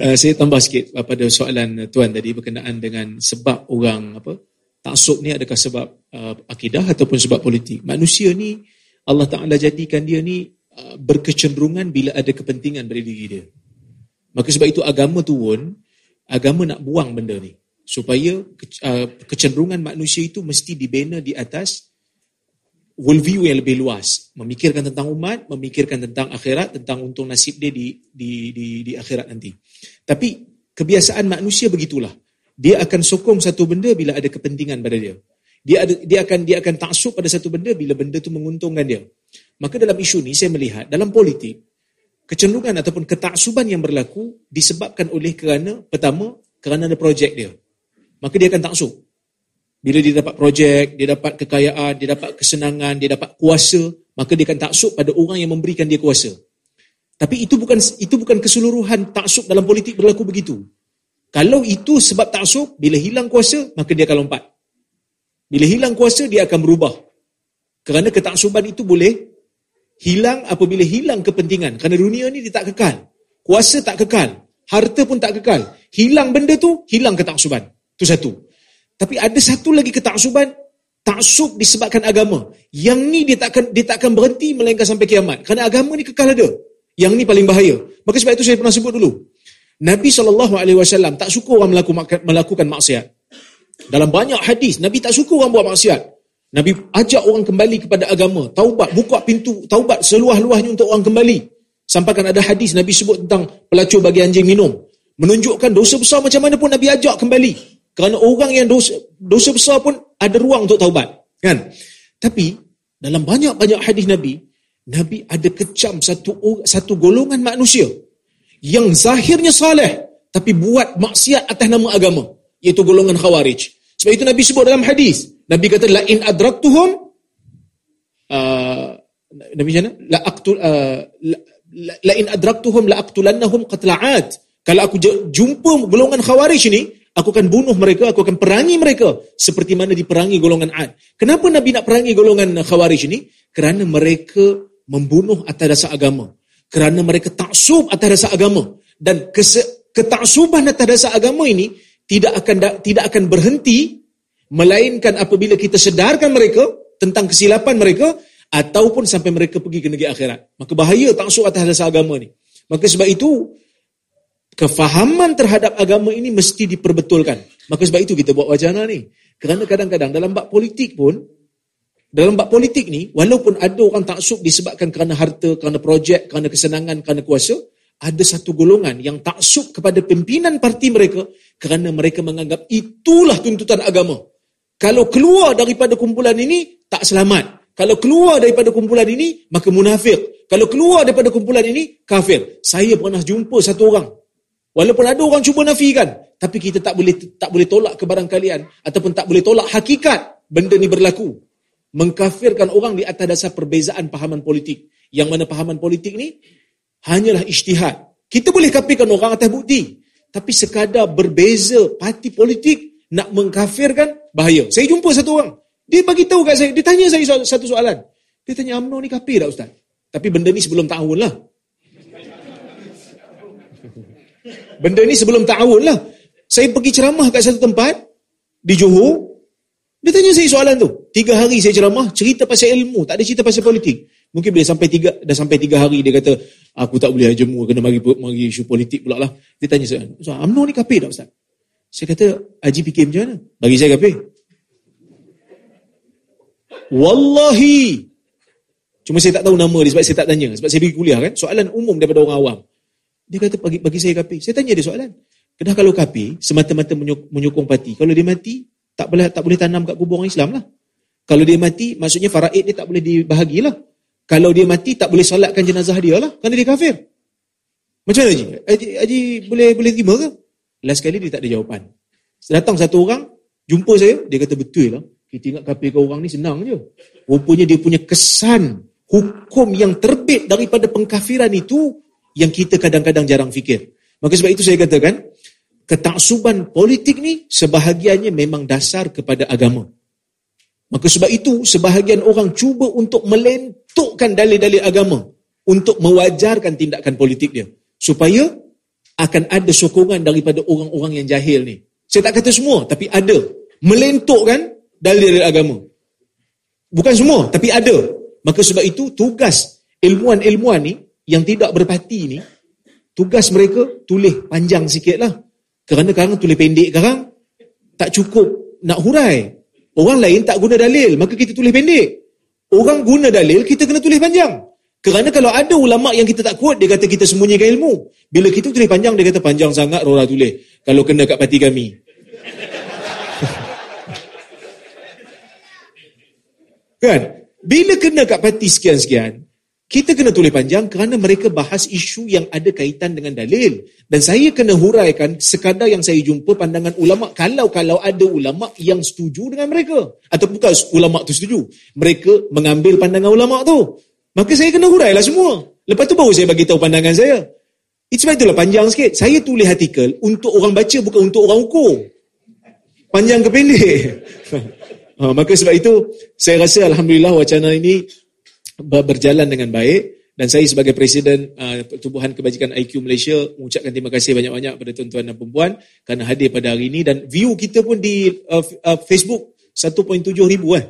Uh, saya tambah sikit pada soalan tuan tadi berkenaan dengan sebab orang apa taksub ni adakah sebab uh, akidah ataupun sebab politik. Manusia ni Allah Taala jadikan dia ni uh, berkecenderungan bila ada kepentingan pada diri dia. Maka sebab itu agama turun, agama nak buang benda ni supaya uh, kecenderungan manusia itu mesti dibina di atas worldview yang lebih luas. Memikirkan tentang umat memikirkan tentang akhirat tentang untung nasib dia di di di di akhirat nanti. Tapi kebiasaan manusia begitulah. Dia akan sokong satu benda bila ada kepentingan pada dia. Dia ada dia akan dia akan taksub pada satu benda bila benda itu menguntungkan dia. Maka dalam isu ni saya melihat dalam politik kecenderungan ataupun ketaksuban yang berlaku disebabkan oleh kerana pertama kerana ada projek dia. Maka dia akan taksub. Bila dia dapat projek, dia dapat kekayaan, dia dapat kesenangan, dia dapat kuasa, maka dia akan taksub pada orang yang memberikan dia kuasa. Tapi itu bukan itu bukan keseluruhan taksub dalam politik berlaku begitu. Kalau itu sebab taksub, bila hilang kuasa, maka dia akan lompat. Bila hilang kuasa, dia akan berubah. Kerana ketaksuban itu boleh hilang apabila hilang kepentingan. Kerana dunia ni dia tak kekal. Kuasa tak kekal. Harta pun tak kekal. Hilang benda tu, hilang ketaksuban. Itu satu. Tapi ada satu lagi ketaksuban, taksub disebabkan agama. Yang ni dia takkan dia takkan berhenti melainkan sampai kiamat. Kerana agama ni kekal ada. Yang ni paling bahaya. Maka sebab itu saya pernah sebut dulu. Nabi SAW tak suka orang melakukan, melakukan maksiat. Dalam banyak hadis, Nabi tak suka orang buat maksiat. Nabi ajak orang kembali kepada agama. Taubat, buka pintu taubat seluah-luahnya untuk orang kembali. Sampai kan ada hadis Nabi sebut tentang pelacur bagi anjing minum. Menunjukkan dosa besar macam mana pun Nabi ajak kembali. Kerana orang yang dosa, dosa besar pun ada ruang untuk taubat. Kan? Tapi dalam banyak-banyak hadis Nabi, Nabi ada kecam satu satu golongan manusia yang zahirnya saleh tapi buat maksiat atas nama agama, iaitu golongan khawarij. Sebab itu Nabi sebut dalam hadis, Nabi kata la in adraktuhum uh, Nabi mana? La aqtul uh, la, la in adraktuhum la aqtulannahum qatla'at. Kalau aku jumpa golongan khawarij ni, Aku akan bunuh mereka, aku akan perangi mereka seperti mana diperangi golongan Ad. Kenapa Nabi nak perangi golongan Khawarij ini? Kerana mereka membunuh atas dasar agama. Kerana mereka taksub atas dasar agama. Dan ketaksuban atas dasar agama ini tidak akan tidak akan berhenti melainkan apabila kita sedarkan mereka tentang kesilapan mereka ataupun sampai mereka pergi ke negeri akhirat. Maka bahaya taksub atas dasar agama ni. Maka sebab itu kefahaman terhadap agama ini mesti diperbetulkan. Maka sebab itu kita buat wacana ni. Kerana kadang-kadang dalam bab politik pun, dalam bab politik ni, walaupun ada orang taksub disebabkan kerana harta, kerana projek, kerana kesenangan, kerana kuasa, ada satu golongan yang taksub kepada pimpinan parti mereka kerana mereka menganggap itulah tuntutan agama. Kalau keluar daripada kumpulan ini, tak selamat. Kalau keluar daripada kumpulan ini, maka munafik. Kalau keluar daripada kumpulan ini, kafir. Saya pernah jumpa satu orang, Walaupun ada orang cuba nafikan, tapi kita tak boleh tak boleh tolak kebarang kalian ataupun tak boleh tolak hakikat benda ni berlaku. Mengkafirkan orang di atas dasar perbezaan pahaman politik. Yang mana pahaman politik ni hanyalah isytihad. Kita boleh kafirkan orang atas bukti, tapi sekadar berbeza parti politik nak mengkafirkan bahaya. Saya jumpa satu orang, dia bagi tahu kat saya, dia tanya saya satu soalan. Dia tanya, UMNO ni kafir tak ustaz? Tapi benda ni sebelum tahun lah. Benda ni sebelum ta'awun lah. Saya pergi ceramah kat satu tempat, di Johor, dia tanya saya soalan tu. Tiga hari saya ceramah, cerita pasal ilmu, tak ada cerita pasal politik. Mungkin boleh sampai tiga, dah sampai tiga hari, dia kata, aku tak boleh jemu, kena mari, mari isu politik pula lah. Dia tanya saya, Ustaz, UMNO ni kapir tak Ustaz? Saya kata, Haji fikir macam mana? Bagi saya kapir. Wallahi. Cuma saya tak tahu nama dia sebab saya tak tanya. Sebab saya pergi kuliah kan. Soalan umum daripada orang awam. Dia kata bagi, bagi saya kapi. Saya tanya dia soalan. Kenapa kalau kapi semata-mata menyokong parti? Kalau dia mati, tak boleh tak boleh tanam kat kubur orang Islam lah. Kalau dia mati, maksudnya faraid dia tak boleh dibahagilah. Kalau dia mati, tak boleh solatkan jenazah dia lah. Kerana dia kafir. Macam mana Haji? Haji, Haji boleh boleh terima ke? Last kali dia tak ada jawapan. Datang satu orang, jumpa saya, dia kata betul lah. Kita ingat kafir ke orang ni senang je. Rupanya dia punya kesan hukum yang terbit daripada pengkafiran itu yang kita kadang-kadang jarang fikir. Maka sebab itu saya katakan, ketaksuban politik ni sebahagiannya memang dasar kepada agama. Maka sebab itu sebahagian orang cuba untuk melentukkan dalil-dalil agama untuk mewajarkan tindakan politik dia. Supaya akan ada sokongan daripada orang-orang yang jahil ni. Saya tak kata semua, tapi ada. Melentukkan dalil-dalil agama. Bukan semua, tapi ada. Maka sebab itu, tugas ilmuan-ilmuan ni, yang tidak berpati ni, tugas mereka tulis panjang sikit lah. Kerana sekarang tulis pendek sekarang, tak cukup nak hurai. Orang lain tak guna dalil, maka kita tulis pendek. Orang guna dalil, kita kena tulis panjang. Kerana kalau ada ulama yang kita tak kuat, dia kata kita sembunyikan ilmu. Bila kita tulis panjang, dia kata panjang sangat, Rora tulis. Kalau kena kat parti kami. kan? Bila kena kat parti sekian-sekian, kita kena tulis panjang kerana mereka bahas isu yang ada kaitan dengan dalil. Dan saya kena huraikan sekadar yang saya jumpa pandangan ulama kalau-kalau ada ulama yang setuju dengan mereka. Atau bukan ulama tu setuju. Mereka mengambil pandangan ulama tu. Maka saya kena hurailah semua. Lepas tu baru saya bagi tahu pandangan saya. Itu sebab itulah panjang sikit. Saya tulis artikel untuk orang baca bukan untuk orang ukur. Panjang ke pendek. ha, maka sebab itu saya rasa Alhamdulillah wacana ini berjalan dengan baik dan saya sebagai Presiden uh, Pertubuhan Kebajikan IQ Malaysia mengucapkan terima kasih banyak-banyak kepada tuan-tuan dan perempuan kerana hadir pada hari ini dan view kita pun di uh, uh, Facebook 1.7 ribu eh.